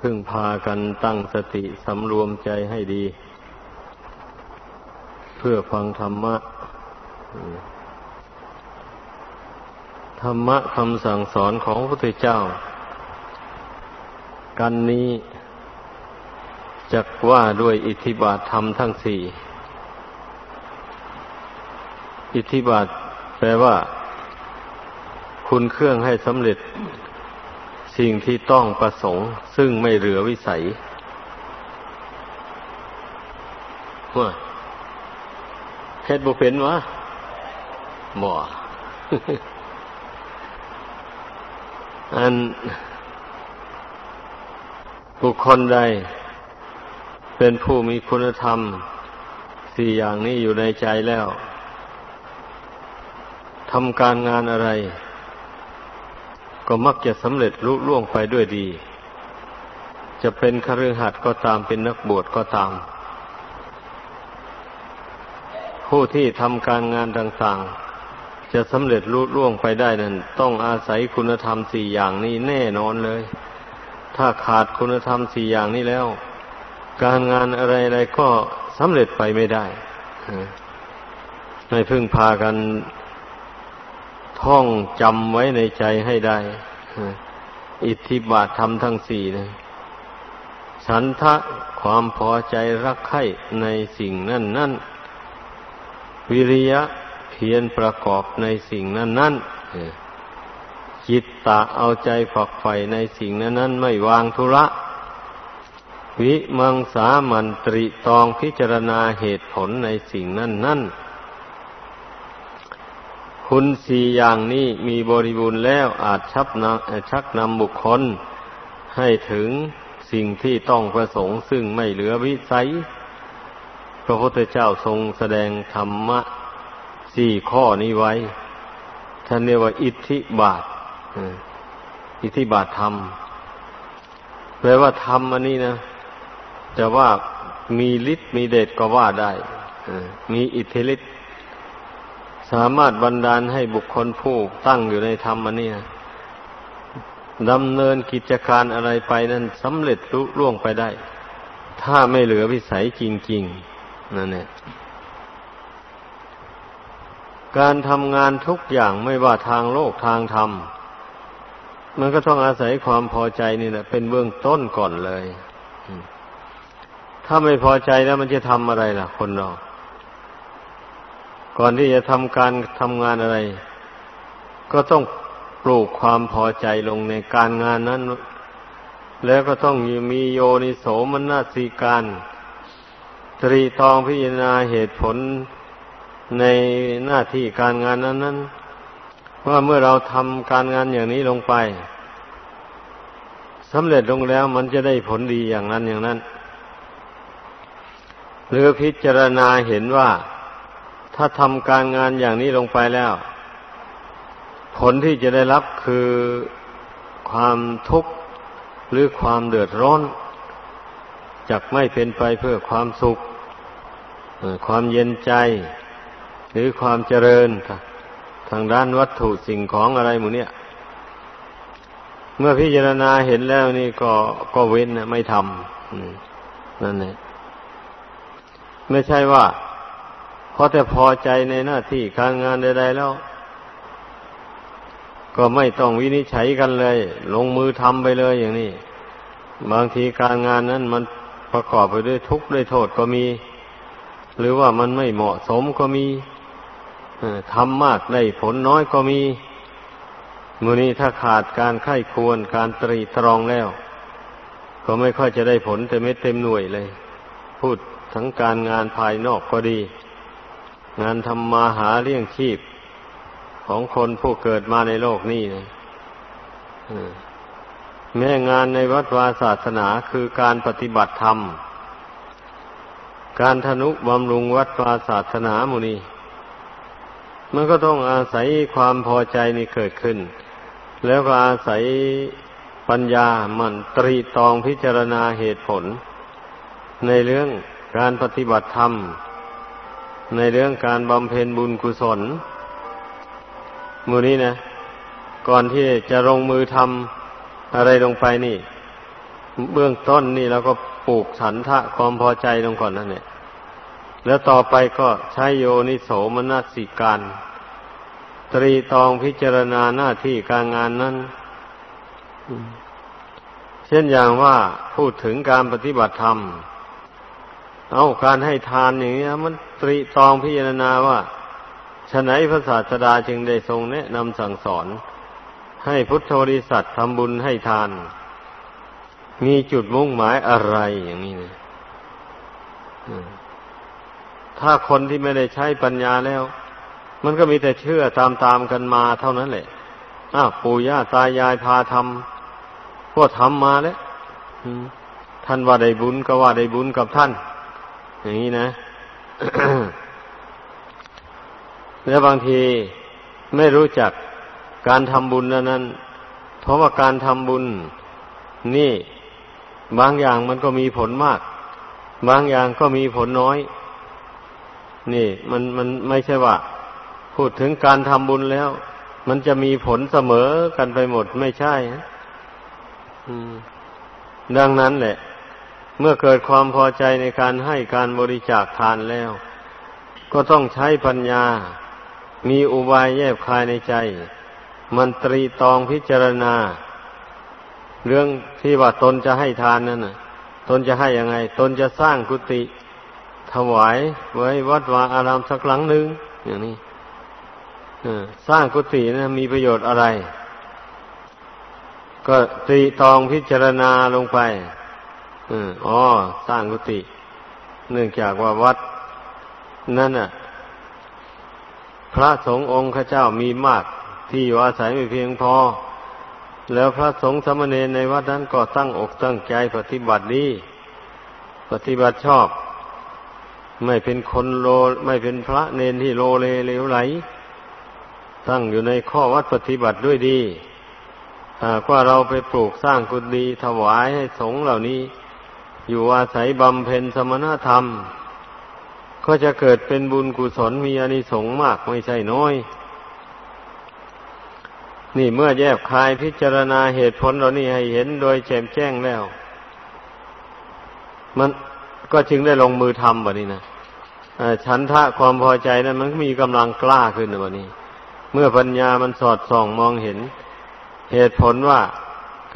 พึ่งพากันตั้งสติสำรวมใจให้ดี เพื่อฟังธรรมะ ธรรมะคำสั่งสอนของพระพุทธเจ้า กันนี้จักว่าด้วยอิทธิบาทธรรมทั้งสี่ อิทธิบาทแปลว่า คุณเครื่องให้สำเร็จ สิ่งที่ต้องประสงค์ ซึ่งไม่เหลือวิสัยว่าเฮ็ดบุเป็นวะบ่อัน บุคคลใด เป็นผู้มีคุณธรรม สี่อย่างนี้อยู่ในใจแล้วทำการงานอะไร ก็มักจะสำเร็จลุล่วงไปด้วยดี จะเป็นคฤหัสถ์ก็ตามเป็นนักบวชก็ตาม ผู้ที่ทำการงานต่างๆ จะสำเร็จลุล่วงไปได้นั้น ต้องอาศัยคุณธรรมสี่อย่างนี้แน่นอนเลย ถ้าขาดคุณธรรมสี่อย่างนี้แล้ว การงานอะไรๆก็สำเร็จไปไม่ได้ไม่พึ่งพากัน ท่องจำไว้ในใจให้ได้อิทธิบาทธรรมทั้งสี่นะฉันทะความพอใจรักใคร่ในสิ่งนั่นนั่นวิริยะเพียรประกอบในสิ่งนั้นนั่นจิตตะเอาใจฝักใฝ่ในสิ่งนั้นนั้นไม่วางธุระ วิมังสามันตริตองพิจารณาเหตุผลในสิ่งนั้นนั่น คุณสี่อย่างนี้มีบริบูรณ์แล้วอาจชับนชักนำบุคคล ให้ถึงสิ่งที่ต้องประสงค์ซึ่งไม่เหลือวิสัย พระพุทธเจ้าทรงแสดงธรรมะสี่ข้อนี้ไว้ ท่านเรียกว่าอิทธิบาท อิทธิบาทธรรม แปลว่าธรรมอันนี้นะ จะว่ามีฤทธิ์มีเดชก็ว่าได้ มีอิทธิฤทธิ์ สามารถบันดาลให้บุคคลผู้ตั้งอยู่ในธรรมอันนี้ดำเนินกิจการอะไรไปนั้นสำเร็จลุล่วงไปได้ ถ้าไม่เหลือวิสัยจริงๆนั่นแหละการทำงานทุกอย่างไม่ว่าทางโลกทางธรรม มันก็ต้องอาศัยความพอใจนี่แหละเป็นเบื้องต้นก่อนเลย ถ้าไม่พอใจแล้วมันจะทำอะไรล่ะ คนเรา ก่อนที่จะทำการทำงานอะไร ก็ต้องปลูกความพอใจลงในการงานนั้น แล้วก็ต้องมีโยนิโสมนาสีการตรีตองพิจารณาเหตุผลในหน้าที่การงานนั้นนั้นว่าเมื่อเราทำการงานอย่างนี้ลงไปสำเร็จลงแล้วมันจะได้ผลดีอย่างนั้นอย่างนั้น หรือพิจารณาเห็นว่า ถ้าทำการงานอย่างนี้ลงไปแล้ว ผลที่จะได้รับคือความทุกข์หรือความเดือดร้อนจะกไม่เป็นไปเพื่อความสุข ความเย็นใจ หรือความเจริญ ทางด้านวัตถุสิ่งของอะไรหมูเนี่ย เมื่อพิจารณาเห็นแล้วนี่ก็ก็เว้นไม่ทำนั่นเองไม่ใช่ว่า พราะแต่พอใจในหน้าที่การงานใด ๆ แล้ว ก็ไม่ต้องวินิจฉัยกันเลย ลงมือทำไปเลยอย่างนี้ บางทีการงานนั้นมันประกอบไปด้วยทุกข์ด้วยโทษก็มี หรือว่ามันไม่เหมาะสมก็มีทำมากได้ผลน้อยก็มีมือนี้ถ้าขาดการไข้ควรการตรีตรองแล้ว ก็ไม่ค่อยจะได้ผลเต็มเม็ดเต็มหน่วยเลย พูดทั้งการงานภายนอกก็ดี งานทำมาหาเลี้ยงชีพของคนผู้เกิดมาในโลกนี้นะแม่งานในวัดวาศาสนาคือการปฏิบัติธรรม การทนุบำรุงวัดวาศาสนามุนีมันก็ต้องอาศัยความพอใจนี่เกิดขึ้น แล้วก็อาศัยปัญญามันตรีตองพิจารณาเหตุผล ในเรื่องการปฏิบัติธรรม ในเรื่องการบำเพ็ญบุญกุศลมือนี้นะ ก่อนที่จะลงมือทำอะไรลงไปนี่ เบื้องต้นนี่เราก็ปลูกฉันทะความพอใจลงก่อนนั่นเนี่ย แล้วต่อไปก็ใช้โยนิโสมนสิการ ตรีตองพิจารณาหน้าที่การงานนั้น เช่นอย่างว่าพูดถึงการปฏิบัติธรรม เอาการให้ทานอย่างนี้มันตรีตองพิจารณาว่าฉะไหนพระศาสดาจึงได้ทรงแนะนำสั่งสอน ให้พุทธบริษัททำบุญให้ทาน มีจุดมุ่งหมายอะไรอย่างนี้นะถ้าคนที่ไม่ได้ใช้ปัญญาแล้ว มันก็มีแต่เชื่อตามๆกันมาเท่านั้นแหละอ้าวปู่ย่าตายายพาทำก็ทำมาแล้วท่านว่าได้บุญก็ว่าได้บุญกับท่าน อย่างนี้นะแล้วบางทีไม่รู้จักการทำบุญนั้น เพราะว่าการทำบุญ นี่บางอย่างมันก็มีผลมาก บางอย่างก็มีผลน้อย นี่ มันมันไม่ใช่ว่า พูดถึงการทำบุญแล้ว มันจะมีผลเสมอกันไปหมดไม่ใช่ดังนั้นแหละ เมื่อเกิดความพอใจในการให้การบริจาคทานแล้ว ก็ต้องใช้ปัญญา มีอุบายแยบคายในใจ มันตรีตองพิจารณา เรื่องที่ว่าตนจะให้ทานนั่นน่ะตนจะให้ยังไง ตนจะสร้างกุฏิถวายไว้วัดวาอารามสักหลังหนึ่งอย่างนี้สร้างกุฏินะมีประโยชน์อะไร ก็ตรีตองพิจารณาลงไป อ๋อ สร้างกุฏิเนื่องจากว่าวัด นั่นน่ะ พระสงฆ์องค์ข้าเจ้ามีมาก ที่อยู่อาศัยไม่เพียงพอ แล้วพระสงฆ์สมณีในวัดนั้นก็ตั้งอกตั้งใจปฏิบัติดี ปฏิบัติชอบ ไม่เป็นคนโล ไม่เป็นพระเนนที่โลเลเลวไหล ตั้งอยู่ในข้อวัดปฏิบัติด้วยดีหากว่าเราไปปลูกสร้างกุฏิถวายให้สงฆ์เหล่านี้ อยู่อาศัยบำเพ็ญสมณธรรม ก็จะเกิดเป็นบุญกุศลมีอานิสงส์มากไม่ใช่น้อย นี่เมื่อแยบคายพิจารณาเหตุผลเรานี่ให้เห็นโดยแจ่มแจ้งแล้ว มันก็จึงได้ลงมือทำแบบนี้นะฉันทะความพอใจนั้นมันมีกำลังกล้าขึ้นแบบนี้ เมื่อปัญญามันสอดส่องมองเห็น เหตุผลว่า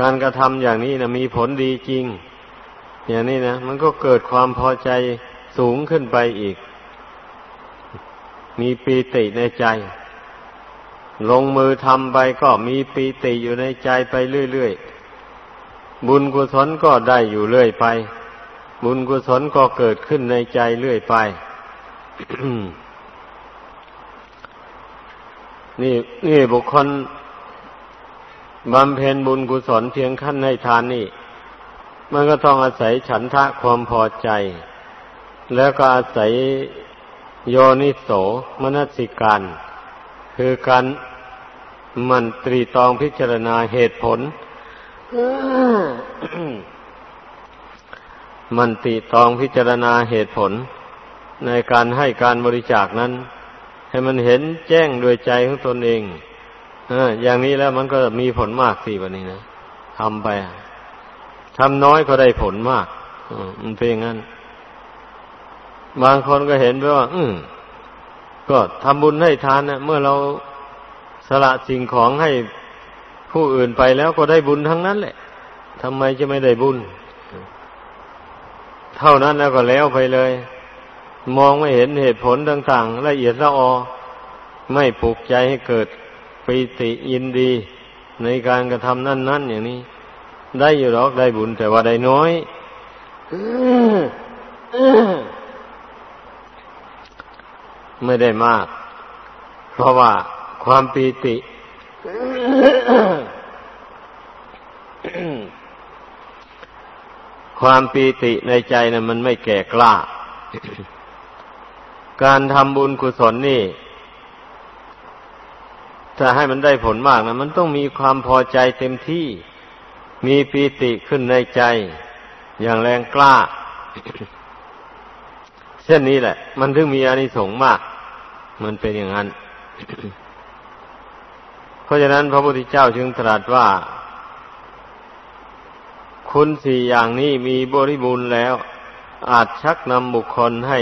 การกระทำอย่างนี้นะมีผลดีจริง อย่างนี้นะมันก็เกิดความพอใจสูงขึ้นไปอีก มีปีติในใจ ลงมือทำไปก็มีปีติอยู่ในใจไปเรื่อยๆ บุญกุศลก็ได้อยู่เรื่อยไป บุญกุศลก็เกิดขึ้นในใจเรื่อยไป นี่นี่บุคคลบำเพ็ญบุญกุศลเพียงขั้นให้ทานนี่ มันก็ต้องอาศัยฉันทะความพอใจ แล้วก็อาศัยโยนิโสมนสิการ คือการมันตรีตองพิจารณาเหตุผลมันตีตองพิจารณาเหตุผล ในการให้การบริจาคนั้น ให้มันเห็นแจ้งโดยใจของตนเองอย่างนี้แล้วมันก็มีผลมากสิวันนี้นะทำไป ทำน้อยก็ได้ผลมากมันเป็นอย่างนั้น บางคนก็เห็นไปว่า อืมก็ทำบุญให้ทานนะเมื่อเราสละสิ่งของให้ผู้อื่นไปแล้วก็ได้บุญทั้งนั้นแหละทำไมจะไม่ได้บุญ เท่านั้นแล้วก็แล้วไปเลย มองไม่เห็นเหตุผลต่างๆ ละเอียดละออ ไม่ปลุกใจให้เกิดปีติยินดี ในการกระทำนั่น ๆ อย่างนี้ ได้อยู่หรอกได้บุญแต่ว่าได้น้อยไม่ได้มาก เพราะว่าความปีติ ความปีติในใจนะ่ะ มันไม่แก่กล้า การทำบุญกุศลนี่ ถ้าให้มันได้ผลมากนะมันต้องมีความพอใจเต็มที่ มีปีติขึ้นในใจ อย่างแรงกล้า เช่นนี้แหละ มันถึงมีอานิสงส์มาก มันเป็นอย่างนั้น เพราะฉะนั้นพระพุทธเจ้าจึงตรัสว่าคคุณสี่อย่างนี้มีบริบูรณ์แล้ว อาจชักนำบุคคลให้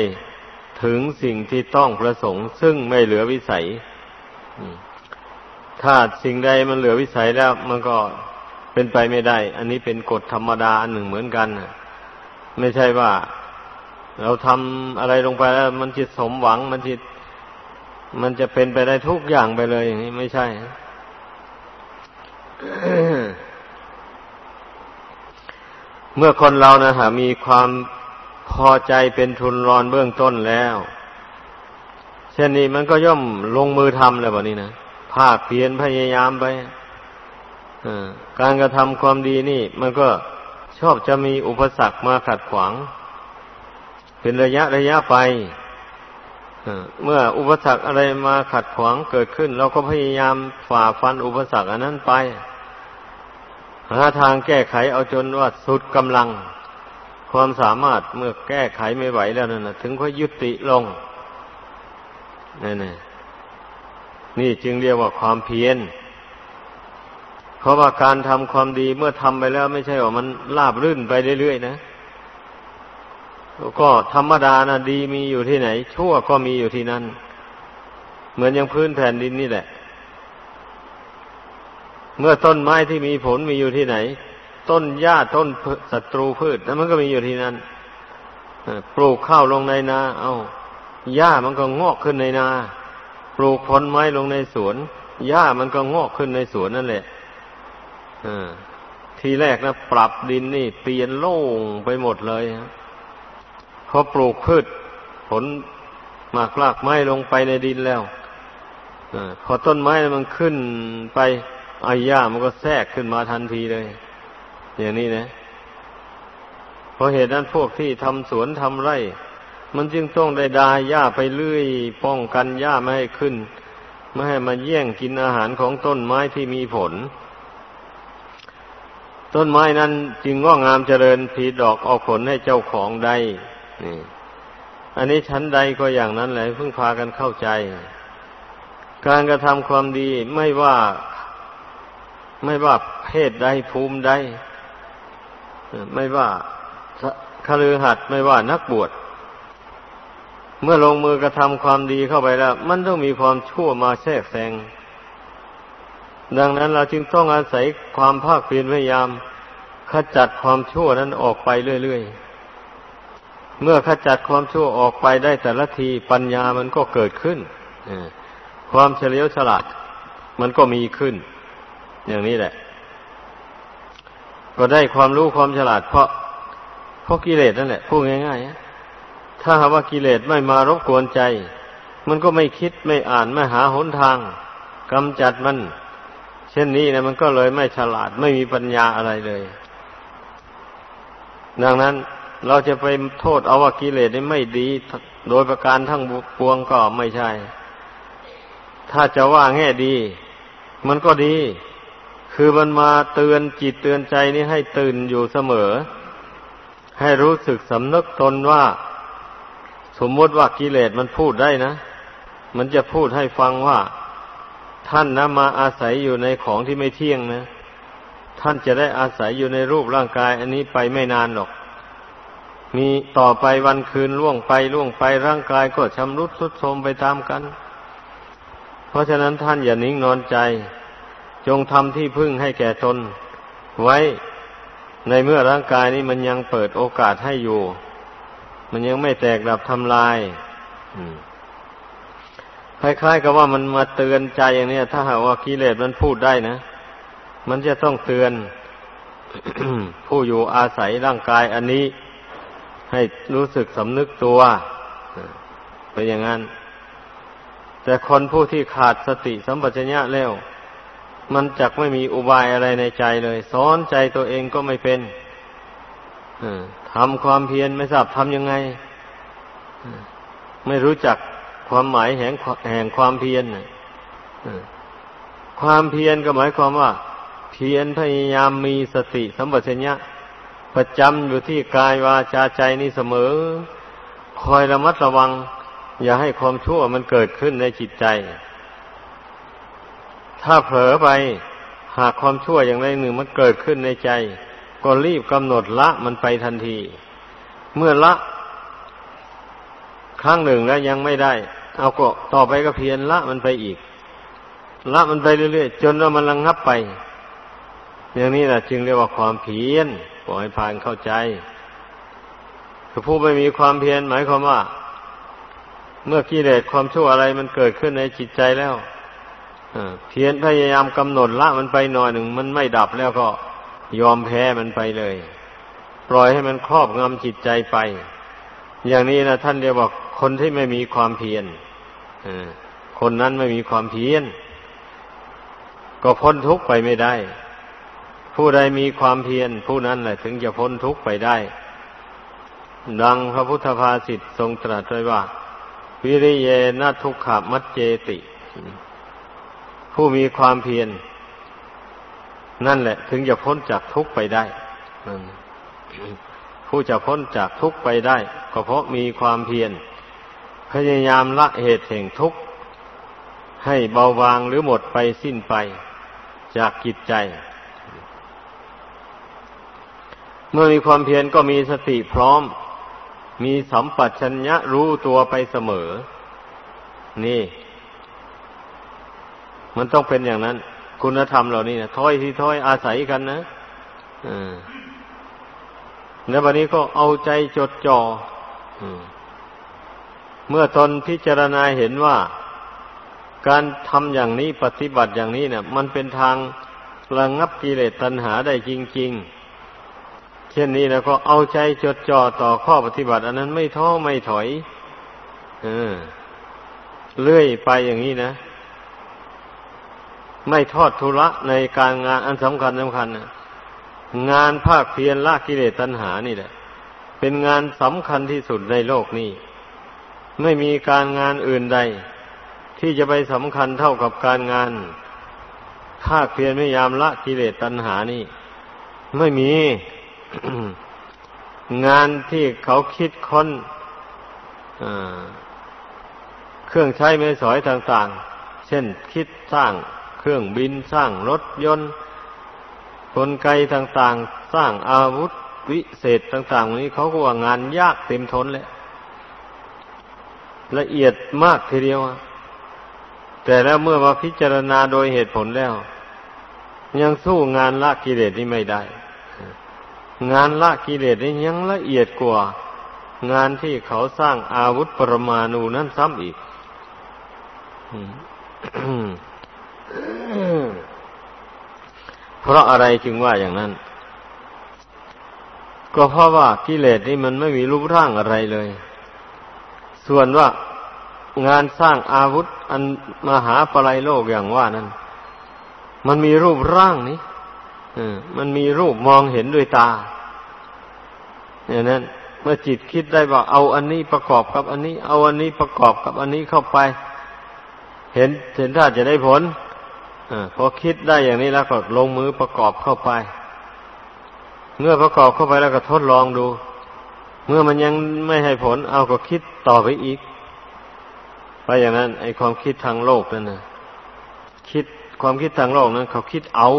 ถึงสิ่งที่ต้องประสงค์ ซึ่งไม่เหลือวิสัยถ้าสิ่งใดมันเหลือวิสัยแล้ว มันก็ เป็นไปไม่ได้ อันนี้เป็นกฎธรรมดาอันหนึ่งเหมือนกันไม่ใช่ว่า เราทำอะไรลงไปแล้ว มันจะสมหวัง มันจะมันจะเป็นไปได้ทุกอย่างไปเลยอย่างนี้ไม่ใช่เมื่อคนเรานะฮะมีความพอใจเป็นทุนรอนเบื้องต้นแล้ว เช่นนี้มันก็ย่อมลงมือทำแล้วแบบนี้นะภาคเพียรพยายามไป การกระทำความดีนี่ มันก็ชอบจะมีอุปสรรคมาขัดขวาง เป็นระยะระยะไปเมื่ออุปสรรคอะไรมาขัดขวางเกิดขึ้น เราก็พยายามฝ่าฟันอุปสรรคอันนั้นไป หาทางแก้ไขเอาจนว่าสุดกำลัง ความสามารถเมื่อแก้ไขไม่ไหวแล้วนั่นนะถึงค่อยยุติลงนี่นี่นี่จึงเรียกว่าความเพียร เพราะว่าการทำความดีเมื่อทำไปแล้วไม่ใช่ว่ามันลาบรื่นไปเรื่อยๆนะก็ธรรมดานะดีมีอยู่ที่ไหน ชั่วก็มีอยู่ที่นั่น เหมือนอย่างพื้นแผ่นดินนี่แหละ เมื่อต้นไม้ที่มีผลมีอยู่ที่ไหน ต้นหญ้าต้นศัตรูพืชนั้นมันก็มีอยู่ที่นั่นปลูกข้าวลงในนา เอาหญ้ามันก็งอกขึ้นในนา ปลูกผลไม้ลงในสวนหญ้ามันก็งอกขึ้นในสวนนั่นแหละ ทีแรกนะปรับดินนี่เปลี่ยนโล่งไปหมดเลยพอปลูกพืชผลหมากรากไม้ลงไปในดินแล้วอพอต้นไม้มันขึ้นไปอาหญ้ามันก็แทรกขึ้นมาทันทีเลย อย่างนี้นะเพราะเหตุนั้นพวกที่ทำสวนทำไร่ มันจึงต้องได้ดาหญ้าไปเรื่อย ป้องกันหญ้าไม่ให้ขึ้น ไม่ให้มาแย่งกินอาหารของต้นไม้ที่มีผล ต้นไม้นั้นจึงงอกงามเจริญผีดอกออกผลให้เจ้าของได้นี่ อันนี้ชั้นใดก็อย่างนั้นแหละเพิ่งพากันเข้าใจ การกระทำความดีไม่ว่าไม่ว่าเพศใดภูมิใดไม่ว่าคฤหัสถ์ไม่ว่านักบวชเมื่อลงมือกระทำความดีเข้าไปแล้ว มันต้องมีความชั่วมาแทรกแซง ดังนั้นเราจึงต้องอาศัยความภาคเพียรพยายาม ขจัดความชั่วนั้นออกไปเรื่อยๆ เมื่อขจัดความชั่วออกไปได้แต่ละทีปัญญามันก็เกิดขึ้นความเฉลียวฉลาด มันก็มีขึ้น อย่างนี้แหละ ก็ได้ความรู้ความฉลาด เพราะเพราะกิเลสนั่นแหละพูดง่ายๆถ้าหากว่ากิเลสไม่มารบกวนใจ มันก็ไม่คิดไม่อ่านไม่หาหนทางกำจัดมัน เช่นนี้นะมันก็เลยไม่ฉลาดไม่มีปัญญาอะไรเลย ดังนั้นเราจะไปโทษเอาว่ากิเลสนี่ไม่ดี โดยประการทั้งปวงก็ไม่ใช่ ถ้าจะว่าแง่ดี มันก็ดี คือมันมาเตือนจิตเตือนใจนี่ให้ตื่นอยู่เสมอ ให้รู้สึกสำนึกตนว่า สมมติว่ากิเลสมันพูดได้นะ มันจะพูดให้ฟังว่า ท่านนะมาอาศัยอยู่ในของที่ไม่เที่ยงนะ ท่านจะได้อาศัยอยู่ในรูปร่างกาย อันนี้ไปไม่นานหรอก มีต่อไปวันคืนล่วงไปล่วงไปร่างกายก็ชำรุดทรุดโทรมไปตามกัน เพราะฉะนั้นท่านอย่านิ่งนอนใจ จงทำที่พึ่งให้แก่ตนไว้ในเมื่อร่างกายนี้มันยังเปิดโอกาสให้อยู่ มันยังไม่แตกดับทำลาย อืม คล้ายๆกับว่ามันมาเตือนใจอย่างนี้ถ้าหากว่ากิเลสมันพูดได้นะ มันจะต้องเตือน ผู้อยู่อาศัยร่างกายอันนี้ ให้รู้สึกสำนึกตัวเป็นอย่างนั้น แต่คนผู้ที่ขาดสติสัมปชัญญะแล้ว มันจักไม่มีอุบายอะไรในใจเลยสอนใจตัวเองก็ไม่เป็นทำความเพียรไม่ทราบทำยังไง ไม่รู้จัก ความหมายแห่งแห่งความเพียรความเพียรก็หมายความว่า เพียรพยายามมีสติสัมปชัญญะประจำอยู่ที่กายวาจาใจนี้เสมอ คอยระมัดระวัง อย่าให้ความชั่วมันเกิดขึ้นในจิตใจ ถ้าเผลอไปหากความชั่วอย่างใดหนึ่งมันเกิดขึ้นในใจ ก็รีบกำหนดละมันไปทันที เมื่อละครั้งหนึ่งแล้วยังไม่ได้ เอาก็ต่อไปก็เพียรละมันไปอีก ละมันไปเรื่อยๆจนว่ามันระงงับไป อย่างนี้แหละจึงเรียกว่าความเพียรขอให้พานเข้าใจคือผู้ไม่มีความเพียรหมายความว่า เมื่อกิเลสความชั่วอะไรมันเกิดขึ้นในจิตใจแล้วเพียรพยายามกำหนดละมันไปหน่อยหนึ่งมันไม่ดับแล้วก็ยอมแพ้มันไปเลย ปล่อยให้มันครอบงำจิตใจไป อย่างนี้นะท่านเรียกว่าคนที่ไม่มีความเพียร คนนั้นไม่มีความเพียรก็พ้นทุกข์ไปไม่ได้ ผู้ใดมีความเพียรผู้นั้นแหละถึงจะพ้นทุกข์ไปได้ ดังพระพุทธภาษิตทรงตรัสไว้ว่า วิริเยนทุกขมัจเจติ ผู้มีความเพียรนั่นแหละ ถึงจะพ้นจากทุกข์ไปได้ผู้จะพ้นจากทุกข์ไปได้ ก็เพราะมีความเพียร พยายามละเหตุแห่งทุกข์ให้เบาบางหรือหมดไปสิ้นไปจากจิตใจ เมื่อมีความเพียรก็มีสติพร้อม มีสัมปชัญญะรู้ตัวไปเสมอ นี่ มันต้องเป็นอย่างนั้น คุณธรรมเหล่านี้นะถ้อยที่ถ้อยอาศัยกันนะอ่าแล้ววันนี้ก็เอาใจจดจอ่อ เมื่อตนพิจารณาเห็นว่า การทำอย่างนี้ปฏิบัติอย่างนี้เนี่ย มันเป็นทางระงับกิเลสตัณหาได้จริง ๆ เช่นนี้แล้วก็เอาใจจดจ่อต่อข้อปฏิบัติ อันนั้นไม่ท้อไม่ถอย เออ เลื่อยไปอย่างนี้นะ ไม่ทอดทุระในการงานอันสำคัญสำคัญนะงานภาคเพียรละกิเลสตัณหานี่แหละ เป็นงานสำคัญที่สุดในโลกนี้ ไม่มีการงานอื่นใด ที่จะไปสำคัญเท่ากับการงานภาคเพียรพยายามละกิเลสตัณหานี่ ไม่มี งานที่เขาคิดค้นเครื่องใช้ไม่สอยต่าง ๆ เช่นคิดสร้างเครื่องบินสร้างรถยนต์ กลไกต่าง ๆ สร้างอาวุธวิเศษต่าง ๆ นี้เขาก็ว่างานยากเต็มทนเลย ละเอียดมากทีเดียว แต่แล้วเมื่อมาพิจารณาโดยเหตุผลแล้ว ยังสู้งานละกิเลสนี้ไม่ได้ งานละกิเลสนี้ยังละเอียดกว่า งานที่เขาสร้างอาวุธปรมาณูนั้นซ้ำอีกเพราะอะไรจึงว่าอย่างนั้น ก็เพราะว่ากิเลสนี่มันไม่มีรูปร่างอะไรเลย ส่วนว่างานสร้างอาวุธอันมหาปลัยโลกอย่างว่านั้น มันมีรูปร่างนี้มันมีรูปมองเห็นด้วยตา อย่างนั้น เมื่อจิตคิดได้ว่า เอาอันนี้ประกอบกับอันนี้ เอาอันนี้ประกอบกับอันนี้เข้าไป เห็นเห็นถ้าจะได้ผลอพอคิดได้อย่างนี้แล้วก็ลงมือประกอบเข้าไป เมื่อประกอบเข้าไปแล้วก็ทดลองดู เมื่อมันยังไม่ให้ผล เอาก็คิดต่อไปอีก ไปอย่างนั้น ไอความคิดทางโลกนั่นนะคิดความคิดทางโลกนั้น เขาคิดเอา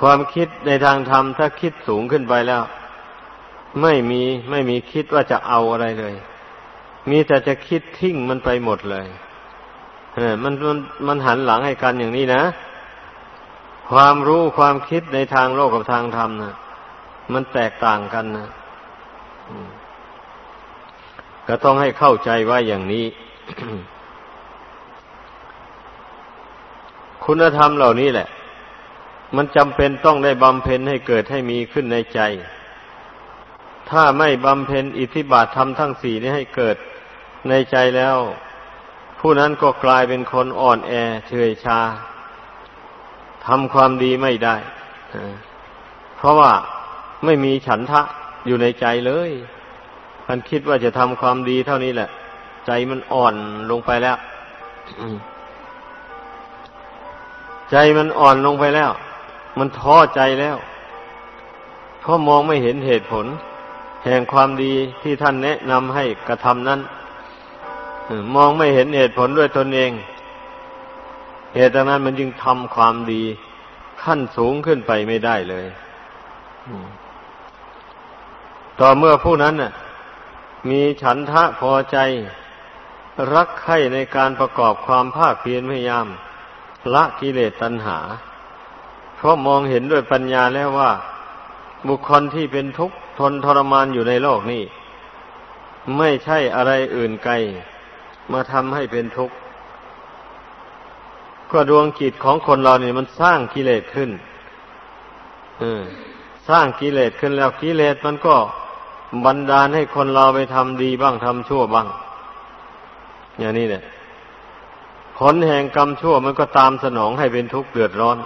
ความคิดในทางธรรมถ้าคิดสูงขึ้นไปแล้ว ไม่มีไม่มีคิดว่าจะเอาอะไรเลย มีแต่จะคิดทิ้งมันไปหมดเลยมันมันมันหันหลังให้กันอย่างนี้นะความรู้ความคิดในทางโลกกับทางธรรมนะมันแตกต่างกันนะ ก็ต้องให้เข้าใจว่าอย่างนี้ คุณธรรมเหล่านี้แหละ มันจำเป็นต้องได้บำเพ็ญให้เกิดให้มีขึ้นในใจ ถ้าไม่บำเพ็ญอิทธิบาทธรรมทั้งสี่นี้ให้เกิดในใจแล้ว ผู้นั้นก็กลายเป็นคนอ่อนแอเฉยชาทำความดีไม่ได้ เพราะว่าไม่มีฉันทะ อยู่ในใจเลย มันคิดว่าจะทำความดีเท่านี้แหละ ใจมันอ่อนลงไปแล้ว ใจมันอ่อนลงไปแล้ว มันท้อใจแล้วเพราะมองไม่เห็นเหตุผล แห่งความดีที่ท่านแนะนำให้กระทำนั้นมองไม่เห็นเหตุผลด้วยตนเอง เหตุนั้นมันจึงทำความดีขั้นสูงขึ้นไปไม่ได้เลย ต่อเมื่อผู้นั้นน่ะมีฉันทะพอใจ รักใคร่ในการประกอบความภาคเพียรพยายาม ละกิเลสตัณหา เพราะมองเห็นด้วยปัญญาแล้วว่า บุคคลที่เป็นทุกข์ทนทรมานอยู่ในโลกนี้ ไม่ใช่อะไรอื่นไกล มาทำให้เป็นทุกข์ก็ดวงจิตของคนเราเนี่ยมันสร้างกิเลสขึ้นสร้างกิเลสขึ้นแล้วกิเลสมันก็ บันดาลให้คนเราไปทำดีบ้างทำชั่วบ้าง อย่างนี้เนี่ยผลแห่งกรรมชั่วมันก็ตามสนองให้เป็นทุกข์เดือดร้อน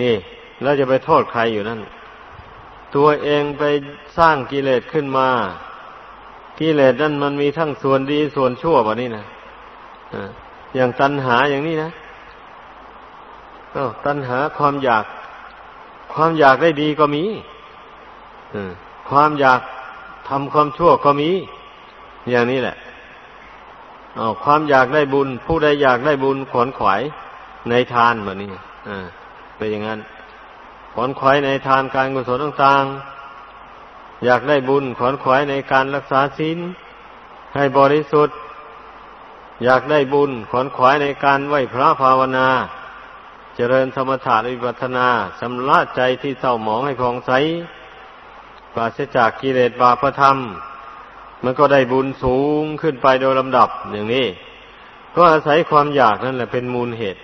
นี่แล้วจะไปโทษใครอยู่นั่น ตัวเองไปสร้างกิเลสขึ้นมากิเลสนั่นมันมีทั้งส่วนดีส่วนชั่วแบบนี้นะอย่างตัณหาอย่างนี้นะตัณหาความอยาก ความอยากได้ดีก็มี ความอยากทำความชั่วก็มี อย่างนี้แหละความอยากได้บุญ ผู้ใดอยากได้บุญขวนขวายในทานแบบนี้อ่าเป็นอย่างนั้นขวนขวายในทานการกุศลต่างๆ อยากได้บุญขวนขวายในการรักษาศีลให้บริสุทธิ์ อยากได้บุญขวนขวายในการไหวพระภาวนา เจริญธรรมถาวิปัฒนาชำระใจที่เศร้าหมองให้ผ่องใส ปราศจากกิเลสบาปธรรม มันก็ได้บุญสูงขึ้นไปโดยลำดับอย่างนี้ ก็อาศัยความอยากนั่นแหละเป็นมูลเหตุ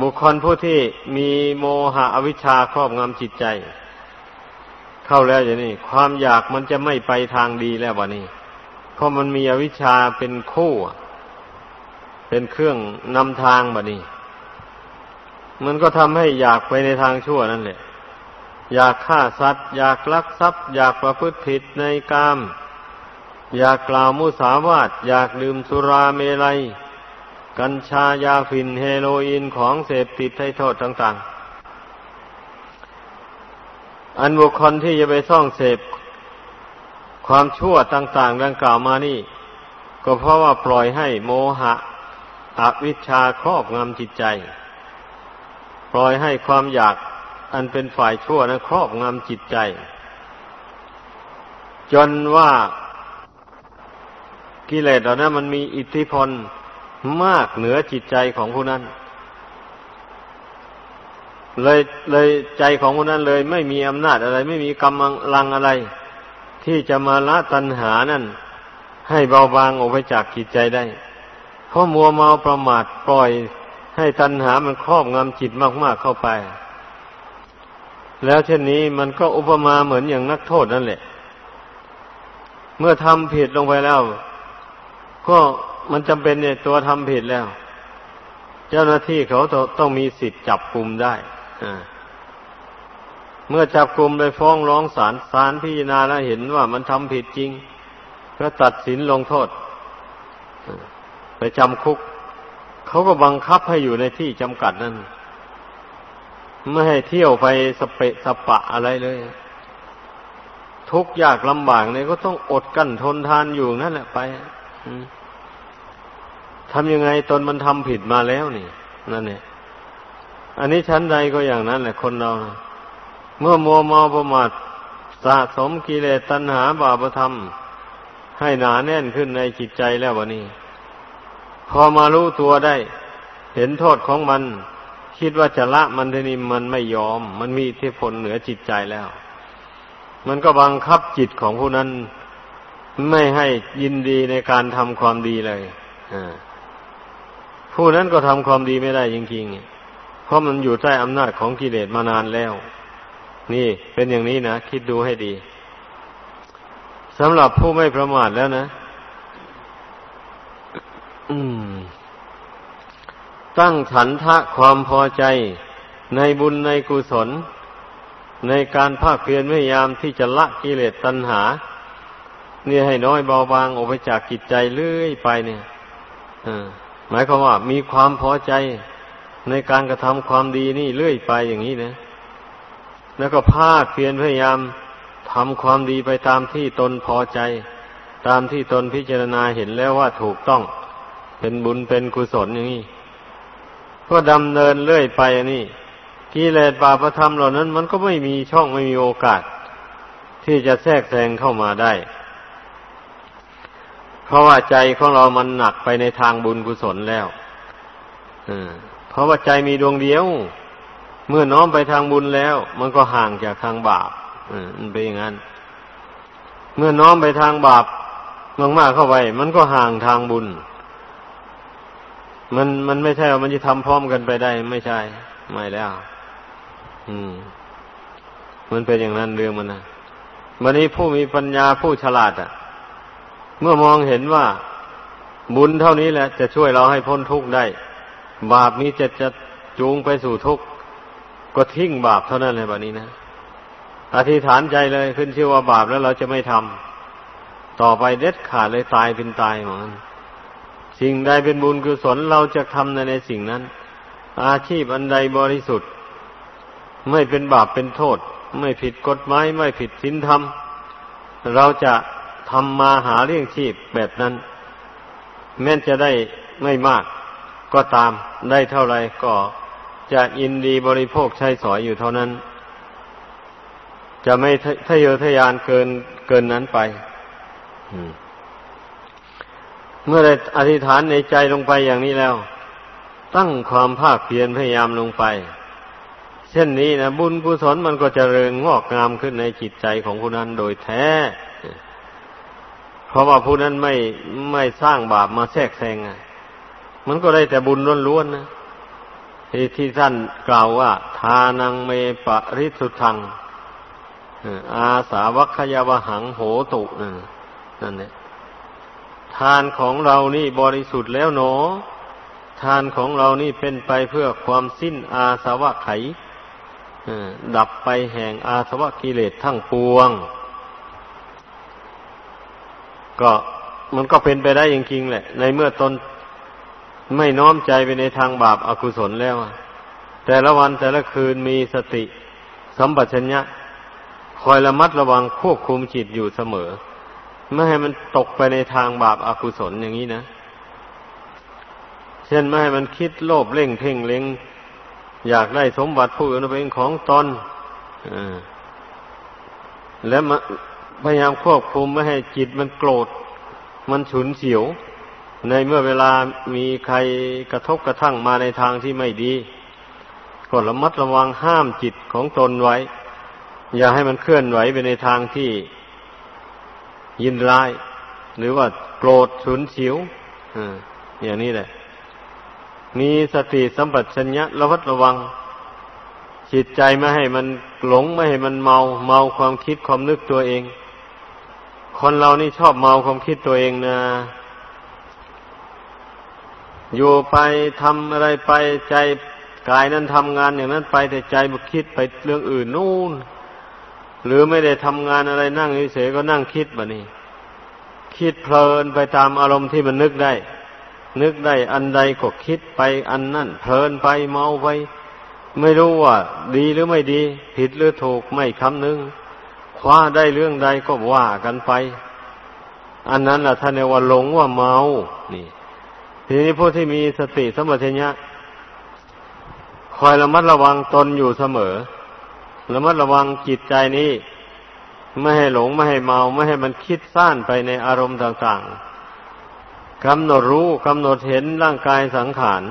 บุคคลผู้ที่มีโมหะอวิชชาครอบงำจิตใจ เข้าแล้วอย่างนี้ ความอยากมันจะไม่ไปทางดีแล้ววะนี่เพราะมันมีอวิชชาเป็นคู่ เป็นเครื่องนำทางบะนี่มันก็ทำให้อยากไปในทางชั่วนั่นแหละ อยากฆ่าสัตว์ อยากลักทรัพย์ อยากประพฤติผิดในกาม อยากกล่าวมุสาวาทอยากดื่มสุราเมลัย กัญชายาฝิ่นเฮโรอีนของเสพติดให้โทษต่างๆ อันบุคคลที่จะไปซ่องเสพ ความชั่วต่าง ๆ ดังกล่าวมานี่ ก็เพราะว่าปล่อยให้โมหะอวิชชาครอบงำจิตใจ ปล่อยให้ความอยาก อันเป็นฝ่ายชั่วนะครอบงำจิตใจ จนว่ากิเลสเหล่านั้นมันมีอิทธิพลมากเหนือจิตใจของผู้นั้น เลยเลยใจของผู้นั้นเลยไม่มีอำนาจอะไร ไม่มีกำลังอะไร ที่จะมาละตัณหานั่น ให้เบาบางออกไปจากจิตใจได้ เพราะมัวเมาประมาทปล่อยให้ตัณหามันครอบงำจิตมาก ๆเข้าไป แล้วเช่นนี้มันก็อุปมาเหมือนอย่างนักโทษนั่นแหละ เมื่อทำผิดลงไปแล้ว ก็มันจำเป็นเนี่ยตัวทำผิดแล้ว เจ้าหน้าที่เขาต้องมีสิทธิ์จับกลุ่มได้เมื่อจับกลุ่มไปฟ้องร้องศาลศาลพิจารณาแล้วเห็นว่ามันทำผิดจริง ก็ตัดสินลงโทษ ไปจำคุก เขาก็บังคับให้อยู่ในที่จำกัดนั่น ไม่ให้เที่ยวไปสเปะสปะอะไรเลย ทุกยากลำบากเนี่ยก็ต้องอดกั้นทนทานอยู่นั่นแหละไปทำยังไงตนมันทำผิดมาแล้วนี่นั่นเนี่ยอันนี้ชั้นใดก็อย่างนั้นแหละคนเรา เมื่อมัวเมาประมาทสะสมกิเลสตัณหาบาปธรรม ให้หนาแน่นขึ้นในจิตใจแล้ววะนี่พอมารู้ตัวได้ เห็นโทษของมัน คิดว่าจะละมันทีนี้มันไม่ยอม มันมีอิทธิพลเหนือจิตใจแล้ว มันก็บังคับจิตของผู้นั้นไม่ให้ยินดีในการทำความดีเลยผู้นั้นก็ทำความดีไม่ได้จริงๆ เพราะมันอยู่ใต้อำนาจของกิเลสมานานแล้ว นี่เป็นอย่างนี้นะคิดดูให้ดีสำหรับผู้ไม่ประมาทแล้วนะ อืม ตั้งฉันทะความพอใจในบุญในกุศล ในการภาคเพียรพยายามที่จะละกิเลสตัณหาเนี่ยให้น้อยเบาบางออกไปจากกิจใจเรื่อยไปเนี่ยหมายความว่ามีความพอใจในการกระทำความดีนี่เรื่อยไปอย่างนี้นะ แล้วก็ภาคเพียรพยายามทำความดีไปตามที่ตนพอใจ ตามที่ตนพิจารณาเห็นแล้วว่าถูกต้อง เป็นบุญเป็นกุศลอย่างนี้ ก็ดำเนินเรื่อยไปนี่กิเลสบาปธรรมเหล่านั้น มันก็ไม่มีช่องไม่มีโอกาส ที่จะแทรกแซงเข้ามาได้ เพราะว่าใจของเรามันหนักไปในทางบุญกุศลแล้วเพราะว่าใจมีดวงเดียว เมื่อน้อมไปทางบุญแล้ว มันก็ห่างจากทางบาปมันเป็นอย่างนั้น เมื่อน้อมไปทางบาปมากๆเข้าไป มันก็ห่างทางบุญ มันมันไม่ใช่ว่ามันจะทำพร้อมกันไปได้ ไม่ใช่ ไม่แล้ว อืม มันเป็นอย่างนั้นเรื่องมันนะวันนี้ผู้มีปัญญาผู้ฉลาดอะ เมื่อมองเห็นว่าบุญเท่านี้แหละ จะช่วยเราให้พ้นทุกข์ได้ บาปนี้จะจะจูงไปสู่ทุกข์ก็ทิ้งบาปเท่านั้นเลยแบบนี้นะอธิษฐานใจเลยขึ้นชื่อว่าบาปแล้วเราจะไม่ทำต่อไปเด็ดขาดเลยตายเป็นตายเหมือน สิ่งใดเป็นบุญกุศลเราจะทำในในสิ่งนั้น อาชีพอันใดบริสุทธิ์ ไม่เป็นบาปเป็นโทษ ไม่ผิดกฎหมายไม่ผิดศีลธรรม เราจะทำมาหาเลี้ยงชีพแบบนั้น แม้จะได้ไม่มากก็ตามได้เท่าไรก็จะยินดีบริโภคใช้สอยอยู่เท่านั้น จะไม่ทะเยอทะยานเกินเกินนั้นไป เมื่อได้อธิษฐานในใจลงไปอย่างนี้แล้ว ตั้งความภาคเพียรพยายามลงไป เช่นนี้นะบุญกุศลมันก็จะเริญงอกงามขึ้นในจิตใจของผู้นั้นโดยแท้ เพราะว่าผู้นั้นไม่ไม่สร้างบาปมาแทรกแซงมันก็ได้แต่บุญล้วนๆนะที่ที่ท่านกล่าวว่า ทานังเมปะริสุทังอาสาวัคยาวหังโหตุนั่นเนี่ย ทานของเรานี่บริสุทธิ์แล้วหนอ ทานของเรานี่เป็นไปเพื่อความสิ้นอาสวะไขดับไปแห่งอาสวะกิเลสทั้งปวง ก็มันก็เป็นไปได้จริงๆแหละ ในเมื่อตนไม่น้อมใจไปในทางบาปอากุศลแล้วแต่ละวันแต่ละคืนมีสติ สัมปชัญญะคอยระมัดระวังควบคุมจิตอยู่เสมอ ไม่ให้มันตกไปในทางบาปอากุศลอย่างนี้นะ เช่นไม่ให้มันคิดโลภเล่งเพ่งเล็ง อยากได้สมบัติผู้อื่นเป็นของตนและพยายามควบคุมไม่ให้จิตมันโกรธ มันฉุนเฉียว ในเมื่อเวลามีใครกระทบกระทั่งมาในทางที่ไม่ดีก็ระมัดระวังห้ามจิตของตนไว้ อย่าให้มันเคลื่อนไหวไปในทางที่ ยินร้าย หรือว่าโกรธฉุนเฉียวอย่างนี้แหละ มีสติสัมปชัญญะระวัดระวัง จิตใจไม่ให้มันหลงไม่ให้มันเมา เมาความคิดความนึกตัวเอง คนเรานี่ชอบเมาความคิดตัวเองนะอยู่ไปทำอะไรไปใจกายนั้นทำงานอย่างนั้นไปแต่ใจมันคิดไปเรื่องอื่นนู่น หรือไม่ได้ทำงานอะไรนั่งเฉยๆก็นั่งคิดแบบนี้คิดเพลินไปตามอารมณ์ที่มันนึกได้ นึกได้อันใดก็คิดไปอันนั่นเพลินไปเมาไป ไม่รู้ว่า ดีหรือไม่ดี ผิดหรือถูกไม่คำนึง คว้าได้เรื่องใดก็ว่ากันไป อันนั้นแหละท่านเรียกว่าหลงว่าเมา นี่ ทีนี้ผู้ที่มีสติสมัชัญญะคอยระมัดระวังตนอยู่เสมอ ระมัดระวังจิตใจนี้ ไม่ให้หลงไม่ให้เมาไม่ให้มันคิดซ่านไปในอารมณ์ต่างๆกำหนดรู้กำหนดเห็นร่างกายสังขาร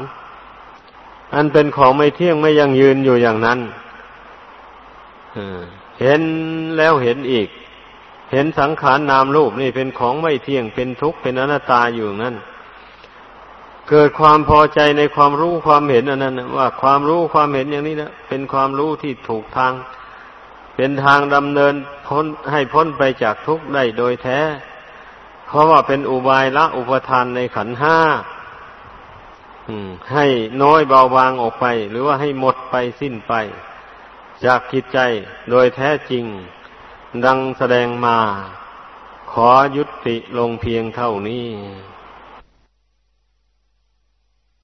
อันเป็นของไม่เที่ยงไม่ยังยืนอยู่อย่างนั้นเห็นแล้วเห็นอีก เห็นสังขารนามรูปนี่เป็นของไม่เที่ยงเป็นทุกข์เป็นอนัตตาอยู่นั่น เกิดความพอใจในความรู้ความเห็นอันนั้นว่าความรู้ความเห็นอย่างนี้นะเป็นความรู้ที่ถูกทาง เป็นทางดำเนินพ้นให้พ้นไปจากทุกข์ได้โดยแท้ เพราะว่าเป็นอุบายละอุปทานในขันห้าให้น้อยเบาบางออกไป หรือว่าให้หมดไปสิ้นไป จากจิตใจโดยแท้จริง ดังแสดงมา ขอยุติลงเพียงเท่านี้